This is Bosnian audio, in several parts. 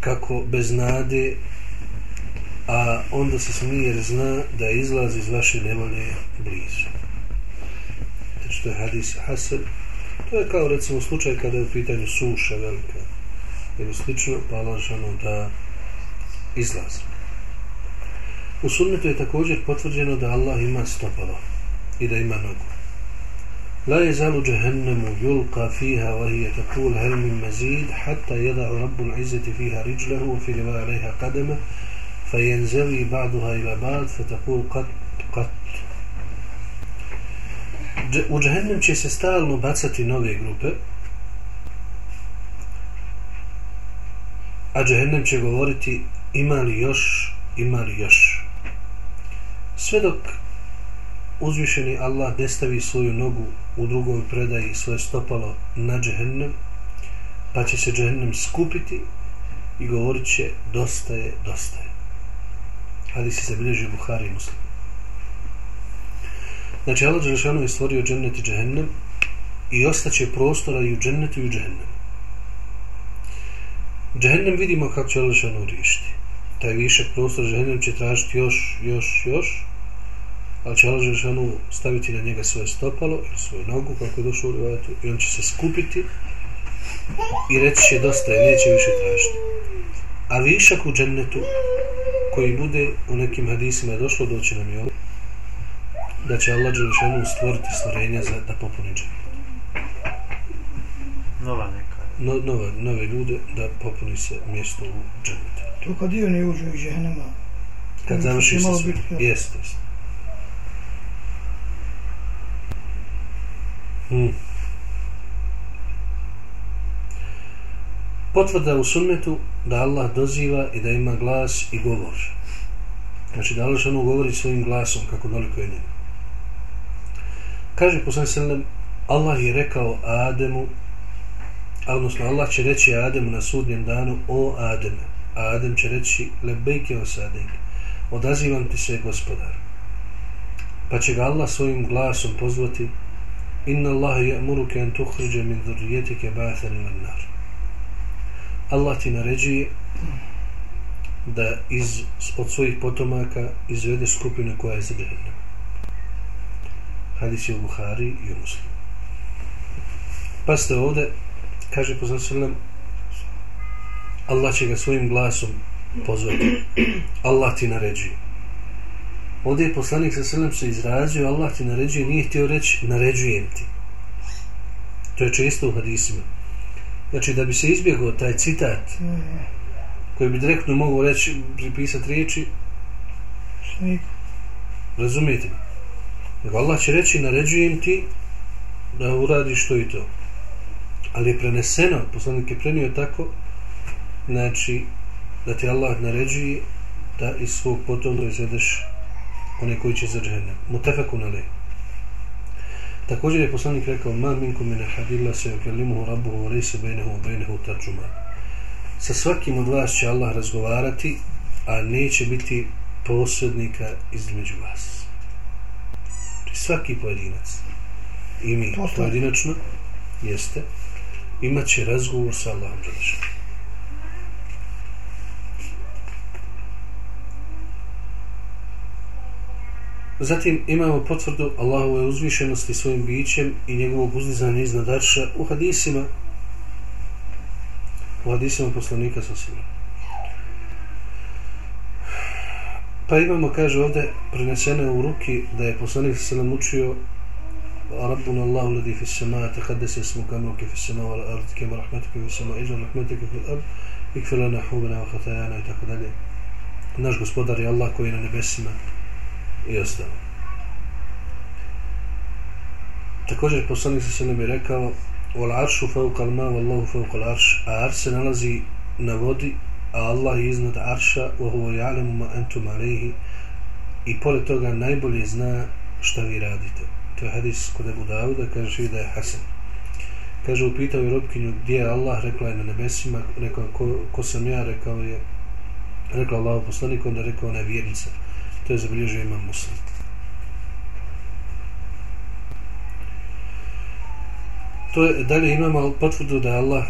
kako bez nade a onda se smije zna da izlaz iz vaše nevolje blizu. Znači to je hadis Hasan. To je kao recimo slučaj kada je u pitanju suša velika. Ili slično pa Allah da izlaz u sunnetu je također potvrđeno da Allah ima stopalo i da ima nogu. لا يزال جهنم يلقى فيها وهي تقول هل من مزيد حتى يضع رب العزة فيها رجله وفي رواية عليها قدمه فينزوي بعضها إلى بعض فتقول قط قط. u džahennem će se stalno bacati nove grupe. A džahennem će govoriti ima li još ima li još. Sve dok uzvišeni Allah ne stavi svoju nogu u drugoj predaji svoje stopalo na džehennem pa će se džehennem skupiti i govorit će dosta je, dosta je. Ali se zabilježi Buhari i Muslim. Znači Allah Đelešanu je stvorio džennet i džehennem i ostaće prostora i u džennetu i u džehennem. Džehennem vidimo kako će Allah Đelešanu riješiti. Taj višak prostora džehennem će tražiti još, još, još ali će Allah Žešanu staviti na njega svoje stopalo ili svoju nogu kako je došlo u rivajatu i on će se skupiti i reći će dosta je, neće više tražiti. A višak u džennetu koji bude u nekim hadisima je došlo doći nam je ovo da će Allah Žešanu stvoriti stvorenja za, da popuni džennet. Nova neka. No, nove, nove ljude da popuni se mjesto u džennetu. To kad dio ne uđe u džennema kad završi se sve jeste, jeste Hmm. Potvrda u sunnetu da Allah doziva i da ima glas i govor. Znači da Allah ono govori svojim glasom kako daleko je njemu. Kaže poslan sallam Allah je rekao Ademu odnosno Allah će reći Ademu na sudnjem danu o Ademe. A Adem će reći lebejke o sadek. Odazivam ti se gospodar. Pa će ga Allah svojim glasom pozvati inna Allah ya'muruka an tukhrija min dhurriyyatika ba'athan ila an-nar Allah ti naređuje da iz od svojih potomaka izvede skupinu koja je za. Hadis je u Buhari i u Muslimu. Pa ste ovde, kaže poslanik Allah će ga svojim glasom pozvati. Allah ti naređuje. Ovdje je poslanik sa selem se izrazio, Allah ti naređuje, nije htio reći, naređujem ti. To je često u hadisima. Znači, da bi se izbjegao taj citat, koji bi direktno mogu reći, pripisati riječi, razumijete mi? Nego Allah će reći, naređujem ti da uradiš to i to. Ali je preneseno, poslanik je prenio tako, znači, da ti Allah naređuje da iz svog potomka izvedeš one koji će za džehennem. Mutefeku na lej. Također je poslanik rekao, ma minkum mine hadilla se ukelimuhu rabbuhu lejse bejnehu bejnehu tarđuma. Sa svakim od vas će Allah razgovarati, a neće biti posrednika između vas. Svaki pojedinac i mi pojedinačno jeste imat će razgovor sa Allahom Đelešanom. Zatim imamo potvrdu Allahove uzvišenosti svojim bićem i njegovog uzdizanja iznad Arša u hadisima u hadisima poslanika sa svima. Pa imamo, kaže ovdje, prenesene u ruki da je poslanik se nam učio Rabbuna Allahu ladi fi sama takadese smo kamruke fi sama wala ardi kema rahmetike fi sama iđa rahmetike fi ab ikfirana hubena wa i tako dalje. Naš gospodar je Allah koji je na nebesima i ostalo. Također poslanik se nam je rekao Wal aršu fauqa al ma wallahu fauqa al arš a arš se nalazi na vodi a Allah je iznad arša wa huwa ya'lamu ma antum alayhi i pored toga najbolje zna šta vi radite. To je hadis kod Ebu Dauda, kaže da je Hasan. Kaže, upitao je robkinju gdje je Allah, rekla je na nebesima, rekao ko, ko sam ja, rekao je, rekao Allah poslanik, onda rekao ona vjernica to je zabilježio imam muslim. To je, dalje imamo potvrdu da Allah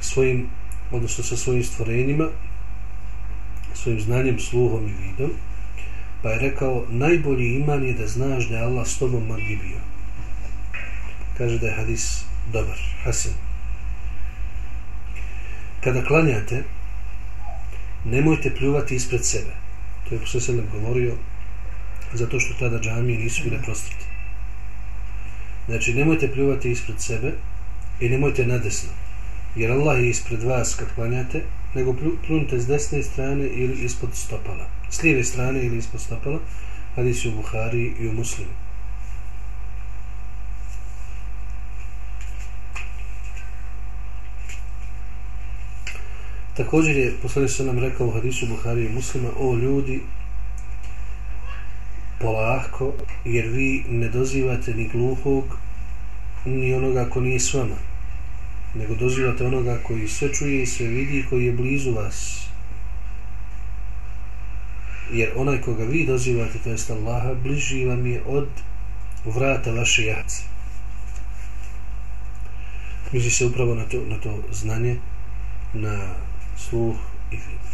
svojim odnosno sa svojim stvorenjima, svojim znanjem, sluhom i vidom, pa je rekao, najbolji iman je da znaš da je Allah s tobom magdi bio. Kaže da je hadis dobar, hasen. Kada klanjate, nemojte pljuvati ispred sebe. To je posljedno govorio, zato što tada džamije nisu bile prostrte. Znači, nemojte pljuvati ispred sebe i nemojte nadesno. Jer Allah je ispred vas kad klanjate, nego pljunite s desne strane ili ispod stopala. S lijeve strane ili ispod stopala, hadis u Buhari i u Muslimu. Također je poslanik se nam rekao u hadisu Buhari i Muslima o ljudi polako jer vi ne dozivate ni gluhog ni onoga ko nije s vama nego dozivate onoga koji sve čuje i sve vidi i koji je blizu vas. Jer onaj koga vi dozivate to jest Allaha bliži vam je od vrata vaše jace misli se upravo na to, na to znanje na sluh i vid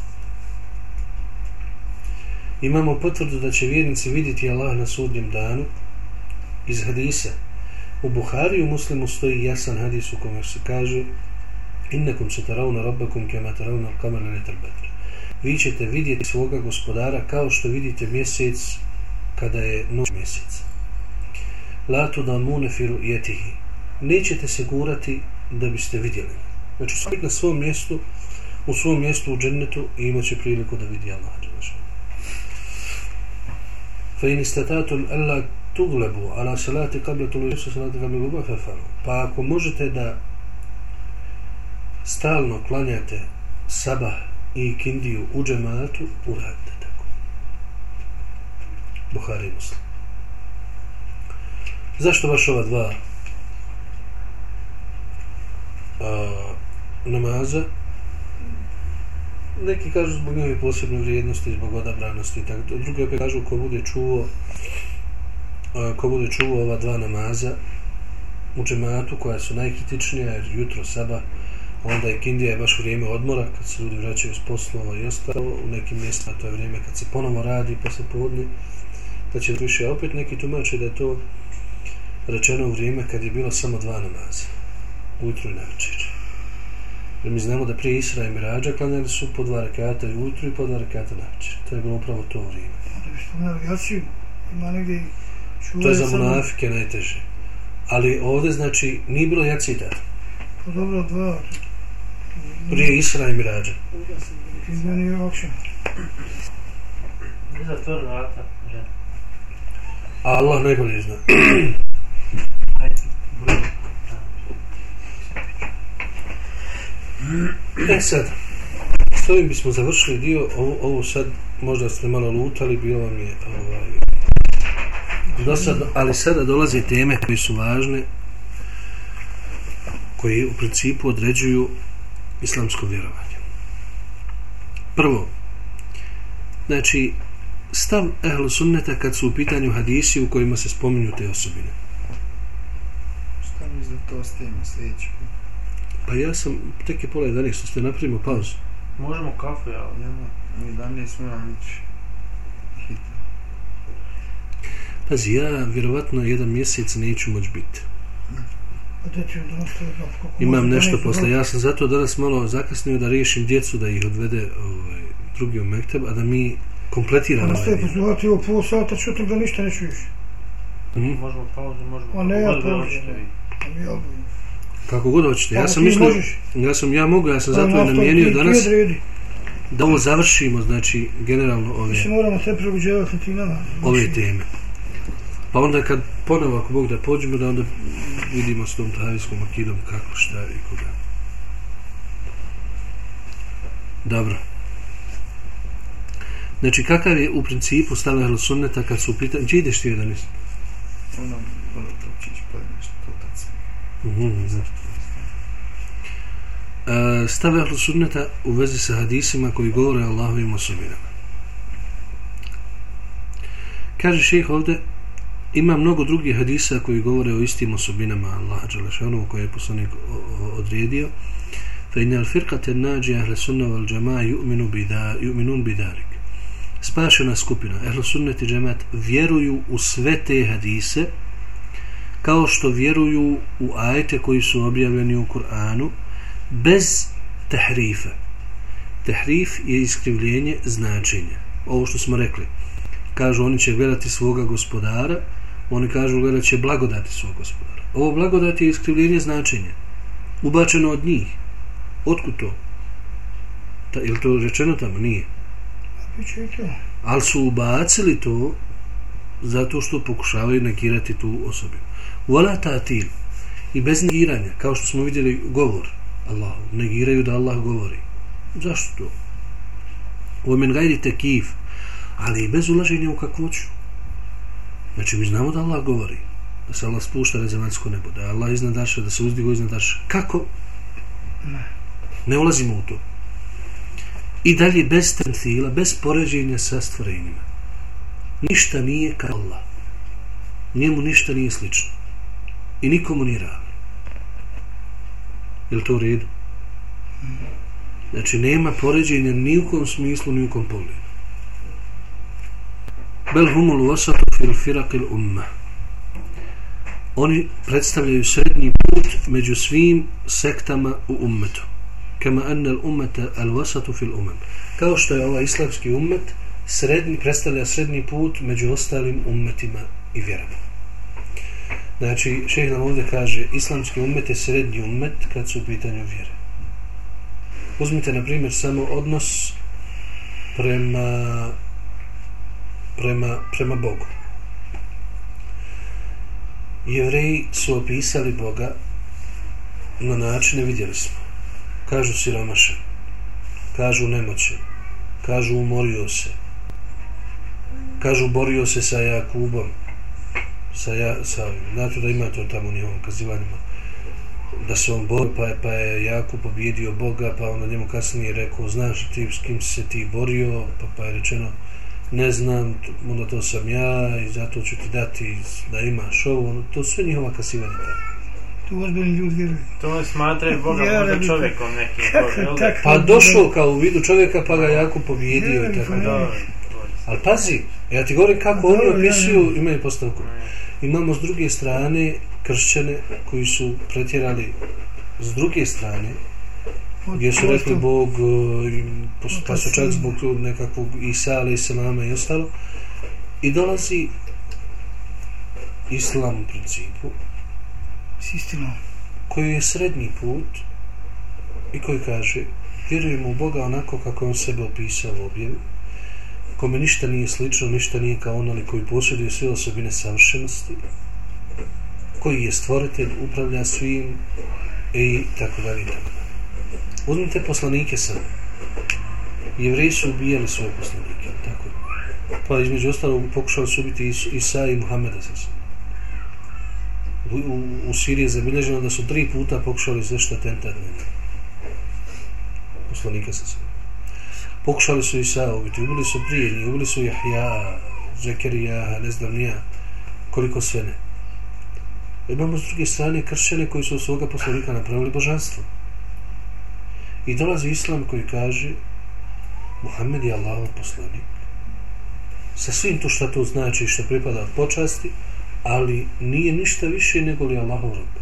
imamo potvrdu da će vjernici vidjeti Allah na sudnjem danu. Iz hadisa. U Buhari u muslimu stoji jasan hadis u kome se kaže Innakum se taravna rabbakum kema taravna kamar ne trbetr vi ćete vidjeti svoga gospodara kao što vidite mjesec kada je noć mjesec. La tu da munefiru jetihi nećete se gurati da biste vidjeli. Znači stojite na svom mjestu u svom mjestu u džennetu i imat će priliku da vidi Allah fa in istatatum alla tuglebu ala salati qabla tulu salati qabla guba fa pa ako možete da stalno klanjate sabah i kindiju u džematu uradite tako. Buhari muslim. Zašto baš ova dva a, namaza? Neki kažu zbog njove posebne vrijednosti, zbog odabranosti, tako, drugi opet kažu ko bude čuo e, ko bude čuo ova dva namaza u džematu koja su najkritičnija jer jutro saba onda je kindija je baš vrijeme odmora kad se ljudi vraćaju s poslova i ostalo u nekim mjestima to je vrijeme kad se ponovo radi pa posle podne da će više. Opet neki tumače da je to rečeno u vrijeme kad je bilo samo dva namaza ujutro i navečer. Jer mi znamo da prije Isra i Mirađa klanjali su po dva rekata i ujutru i po dva rekata na večer. To je bilo upravo to vrijeme. Ja ima negdje To je za monafike najteže. Ali ovdje znači nije bilo jaci tada. Pa dobro, dva. Prije Isra i Mirađa. Izmeni je okša. Ne za to vrata. Allah najbolje zna. E sad, s ovim bismo završili dio, ovo, ovo sad možda ste malo lutali, bilo vam je ovaj, do sad, ali sada dolaze teme koje su važne, koje u principu određuju islamsko vjerovanje. Prvo, znači, stav ehlu sunneta kad su u pitanju hadisi u kojima se spominju te osobine. Šta mi da to ostavimo sljedeći put? Pa ja sam, tek je pola 11, ste napravimo pauzu. Možemo kafu, ja. Nema, u 11 moram ići hitno. Pazi, ja vjerovatno jedan mjesec neću moći biti. Imam nešto posle. Ja sam zato danas malo zakasnio da riješim djecu, da ih odvede ovaj, drugi u Mekteb, a da mi kompletiramo ovaj dio. Nastaje po pol sata, čutim da ništa ne čuješ. Mm. Možemo pauzu, možemo. A ne, ja pauzu. A mi obujem. Kako god hoćete. Ja sam mislio, ja sam ja mogu, ja sam zato je namijenio danas da ovo završimo, znači generalno ove. Mi moramo sve probuđevati ti nama. Ove teme. Pa onda kad ponovo ako Bog da pođemo da onda vidimo s tom tavijskom akidom kako šta i koga. Dobro. Znači kakav je u principu stav Ehlu Sunneta kad su pitanje, gdje ideš ti jedan isti? Ono, ono, dok ćeš pa nešto, to. Mhm, e, stave ahlu sunneta u vezi sa hadisima koji govore Allahovim osobinama. Kaže šeheh ovde, ima mnogo drugih hadisa koji govore o istim osobinama Allaha Đalešanova koje je poslanik odredio. Fe inel firkate nađi ahle sunna val džama ju'minun bidarik. Spašena skupina, ahlu i džemat, vjeruju u sve te hadise, kao što vjeruju u ajete koji su objavljeni u Kur'anu bez tehrifa tehrif je iskrivljenje značenja. Ovo što smo rekli. Kažu oni će gledati svoga gospodara oni kažu gledat će blagodati svog gospodara. Ovo blagodati je iskrivljenje značenja. Ubačeno od njih. Otkud to? Ta, je li to rečeno tamo? nije. To. ali su ubacili to zato što pokušavaju negirati tu osobinu. Wala ta'til i bez negiranja, kao što smo vidjeli govor Allahu, negiraju da Allah govori. Zašto to? U men gajri tekif, ali i bez ulaženja u kakvoću. Znači, mi znamo da Allah govori, da se Allah spušta na zemaljsko nebo, da je Allah iznad daša, da se uzdigo iznad daša. Kako? Ne. Ne ulazimo u to i dalje bez temthila, bez poređenja sa stvorenjima. Ništa nije kao Allah. Njemu ništa nije slično. I nikomu nije ravno. Je li to u redu? Znači, nema poređenja ni u kom smislu, ni u kom pogledu. Bel humul vasatu fil firakil umma. Oni predstavljaju srednji put među svim sektama u ummetu kama anna al-ummata al vasatu fil umam. Kao što je ovaj islamski ummet srednji predstavlja srednji put među ostalim ummetima i vjerama. Znači, šejh nam ovdje kaže, islamski ummet je srednji ummet kad su u pitanju vjere. Uzmite, na primjer, samo odnos prema prema, prema Bogu. Jevreji su opisali Boga na načine, vidjeli smo kažu siromašan, kažu nemoćan, kažu umorio se, kažu borio se sa Jakubom, sa, ja, sa znate da ima to tamo u njihovom kazivanjima, da se on borio, pa je, pa je Jakub pobjedio Boga, pa onda njemu kasnije rekao, znaš ti s kim se ti borio, pa, pa je rečeno, ne znam, onda to sam ja i zato ću ti dati da imaš ovo, to sve njihova kasivanja tamo. Tu ozbiljni ljudi vjeruju. To smatraju Boga Ja, možda čovjekom nekim. Kako jel da? tako? Pa došao kao u vidu čovjeka, pa ga jako pobjedio i tako pa dobro. Ali pazi, ja ti govorim kako oni opisuju, ja. imaju postavku. Imamo s druge strane kršćane koji su pretjerali s druge strane, gdje su rekli Bog, e, i pa su Otac, čak zbog nekakvog Isa, ali se mama i ostalo. I dolazi islam u principu, koji je srednji put i koji kaže vjerujemo u Boga onako kako on sebe opisao u objavi kome ništa nije slično, ništa nije kao on ali koji posjeduje sve osobine savršenosti koji je stvoritelj, upravlja svim i tako dalje i tako dalje. Uzmite poslanike sad. Jevreji su ubijali svoje poslanike, tako. Pa između ostalog pokušali su ubiti Isa i Muhameda sa sobom u, u, u Siriji je zabilježeno da su tri puta pokušali izvršiti atentat na. Poslanika sa sobom. Pokušali su Isa ubiti, ubili su prije njih, ubili su Jahja, Zekerija, ne znam nija, koliko sve ne. Imamo s druge strane kršćane koji su od svoga poslanika napravili božanstvo. I dolazi Islam koji kaže Muhammed je Allahov poslanik. Sa svim to što to znači što pripada od počasti, ali nije ništa više nego li Allahov rob.